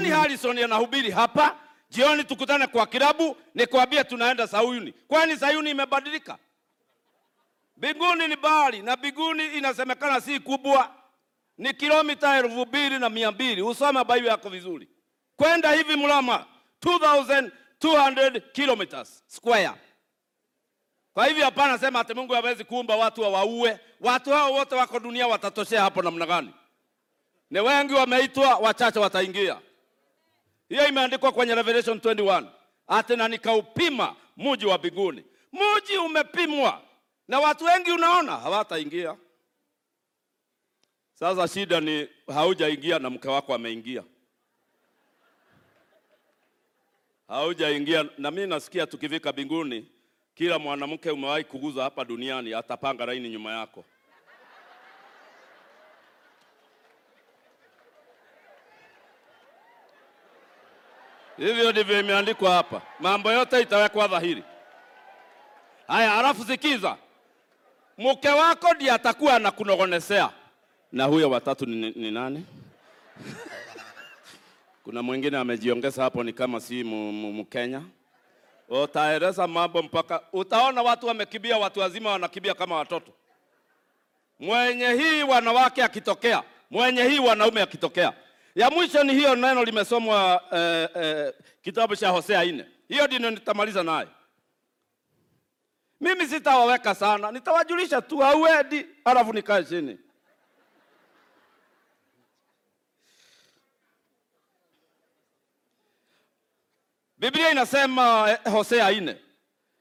Kwani Harrison anahubiri hapa, jioni tukutane kwa kilabu, nikwambie tunaenda Sayuni. Kwani Sayuni imebadilika? Mbinguni ni bahari na mbinguni inasemekana si kubwa, ni kilomita elfu mbili na mia mbili. Usome Biblia yako vizuri. Kwenda hivi Mlama 2200 kilometers square. Kwa hivyo hapana sema ati Mungu hawezi kuumba watu wawaue. Watu hao wote wako dunia watatoshea hapo namna gani? Ni wengi wameitwa, wachache wataingia. Hiyo imeandikwa kwenye Revelation 21. Ati na nikaupima muji wa mbinguni. Muji umepimwa na watu wengi unaona hawataingia. Sasa shida ni haujaingia na mke wako ameingia. Haujaingia na mimi nasikia tukivika binguni, kila mwanamke umewahi kuguza hapa duniani atapanga laini nyuma yako. Hivyo ndivyo imeandikwa hapa, mambo yote itawekwa dhahiri. Haya, halafu sikiza, mke wako ndiye atakuwa anakunogonesea. Na huyo watatu ni, ni nani? Kuna mwingine amejiongeza hapo, ni kama si Mkenya. Utaeleza mambo mpaka utaona watu wamekibia watu wazima wanakibia kama watoto. Mwenye hii wanawake akitokea, mwenye hii wanaume akitokea. Ya mwisho ni hiyo neno limesomwa eh, eh, kitabu cha Hosea nne. Hiyo ndio nitamaliza nayo. Mimi sitawaweka sana, nitawajulisha tu auedi, alafu nikae chini. Biblia inasema eh, Hosea nne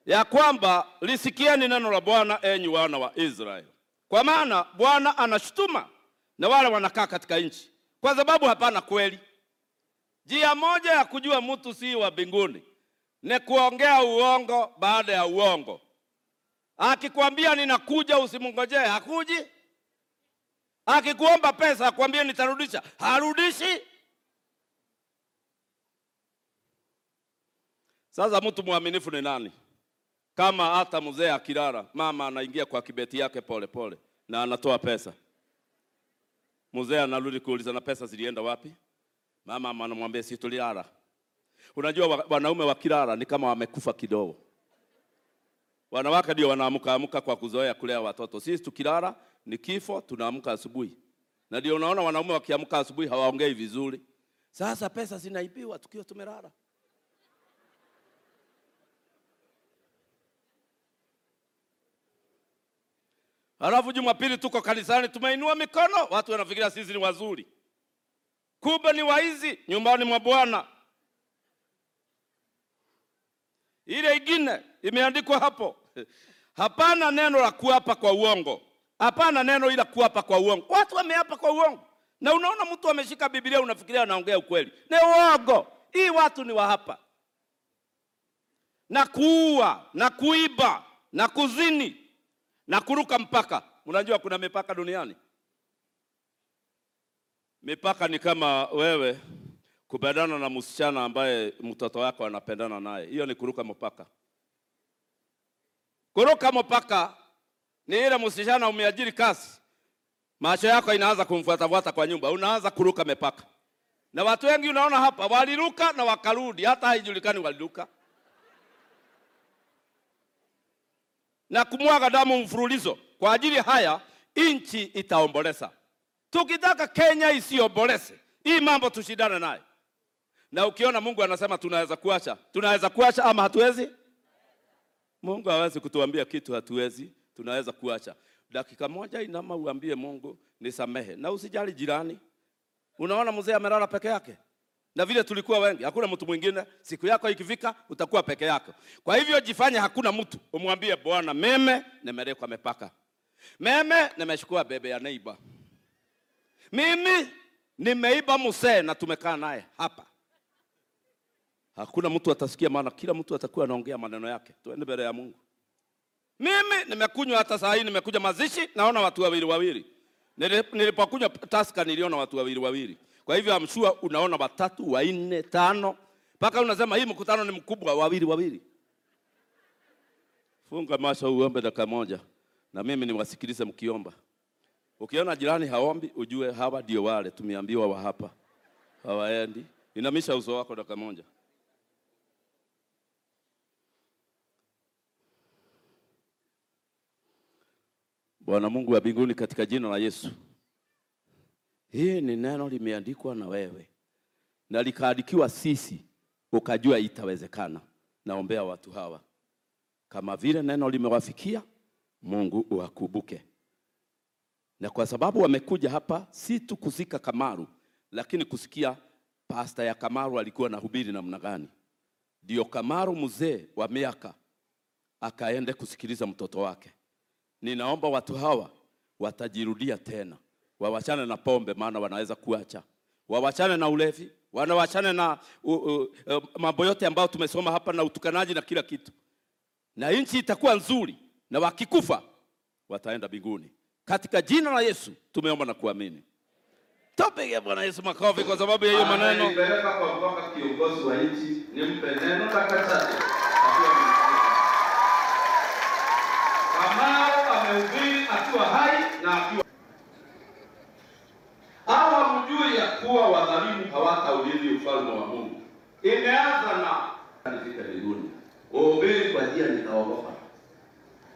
ya kwamba lisikieni neno la Bwana enyi wana wa Israeli, kwa maana Bwana anashutuma na wale wanakaa katika nchi, kwa sababu hapana kweli. Njia moja ya kujua mtu si wa mbinguni ni kuongea uongo baada ya uongo. Akikwambia ninakuja, usimngojee, hakuji. Akikuomba pesa, akwambie nitarudisha, harudishi. Sasa mtu mwaminifu ni nani? Kama hata mzee akilala, mama anaingia kwa kibeti yake pole pole na anatoa pesa. Mzee anarudi kuuliza na pesa zilienda wapi? Mama anamwambia si tulilala. Unajua wa- wanaume wakilala ni kama wamekufa kidogo. Wanawake ndio wanaamka amka kwa kuzoea kulea watoto. Sisi tukilala ni kifo, tunaamka asubuhi. Na ndio unaona wanaume wakiamka asubuhi hawaongei vizuri. Sasa pesa zinaibiwa tukiwa tumelala. Halafu Jumapili tuko kanisani tumeinua mikono, watu wanafikiria sisi ni wazuri, kumbe ni waizi nyumbani mwa Bwana. Ile ingine imeandikwa hapo, hapana neno la kuapa kwa uongo, hapana neno ila kuapa kwa uongo. Watu wameapa kwa uongo, na unaona mtu ameshika Biblia unafikiria anaongea ukweli, ni uongo. Hii watu ni wa hapa, na kuua na kuiba na kuzini na kuruka mpaka. Unajua kuna mipaka duniani. Mipaka ni kama wewe kupendana na msichana ambaye mtoto wako anapendana naye, hiyo ni kuruka mpaka. Kuruka mpaka ni ile msichana umeajiri kazi, macho yako inaanza kumfuatafuata kwa nyumba, unaanza kuruka mipaka. Na watu wengi unaona hapa waliruka na wakarudi, hata haijulikani waliruka na kumwaga damu mfululizo. Kwa ajili haya nchi itaomboleza. Tukitaka Kenya isiomboleze, hii mambo tushindane naye. Na ukiona Mungu anasema tunaweza kuacha, tunaweza kuacha ama hatuwezi? Mungu hawezi kutuambia kitu hatuwezi, tunaweza kuacha. Dakika moja inama uambie Mungu nisamehe, na usijali jirani. Unaona mzee amelala peke yake, na vile tulikuwa wengi, hakuna mtu mwingine. Siku yako ikifika, utakuwa peke yako. Kwa hivyo jifanye hakuna mtu, umwambie Bwana, meme nimerekwa mipaka, meme nimechukua bebe ya neiba, mimi nimeiba musee na tumekaa naye hapa. Hakuna mtu atasikia, maana kila mtu atakuwa anaongea maneno yake. Tuende mbele ya Mungu. Mimi nimekunywa hata saa hii, nimekuja mazishi, naona watu wawili wawili. Nilipokunywa taska niliona watu wawili wawili. Kwa hivyo amsua unaona watatu, wanne, tano, mpaka unasema hii mkutano ni mkubwa, wawili wawili. Funga macho uombe dakika moja, na mimi niwasikilize mkiomba. Ukiona jirani haombi, ujue hawa ndio wale tumeambiwa wa hapa hawaendi. Inamisha uso wako dakika moja. Bwana Mungu wa mbinguni, katika jina la Yesu, hii ni neno limeandikwa na wewe na likaandikiwa sisi, ukajua itawezekana. Naombea watu hawa kama vile neno limewafikia, Mungu uwakumbuke, na kwa sababu wamekuja hapa si tu kuzika Kamaru, lakini kusikia pasta ya Kamaru alikuwa na hubiri namna gani, ndio Kamaru mzee wa miaka akaende kusikiliza mtoto wake. Ninaomba watu hawa watajirudia tena, wawachane na pombe, maana wanaweza kuacha, wawachane na ulevi, wanawachane na uh, uh, uh, mambo yote ambayo tumesoma hapa na utukanaji na kila kitu, na nchi itakuwa nzuri, na wakikufa wataenda mbinguni. Katika jina la Yesu tumeomba na kuamini. Tupige Bwana Yesu makofi kwa sababu ya hiyo maneno. Kwa kiongozi wa nchi nimpe neno amehubiri akiwa hai na akiwa hawa hamjui ya kuwa wadhalimu hawataurithi ufalme wa Mungu. Imeanza na nifike mbinguni. Uhubiri kwa njia nikaogopa.